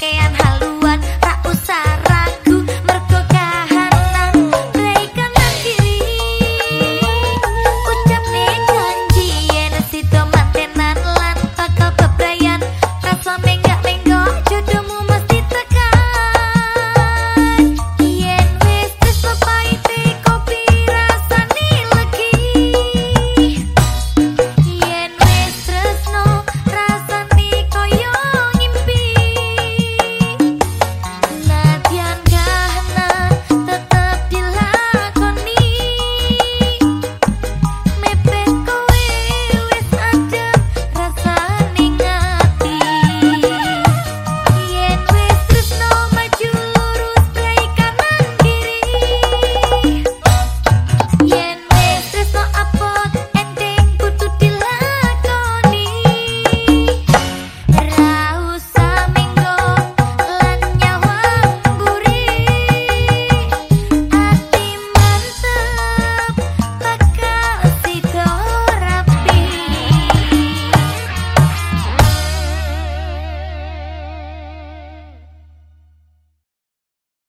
que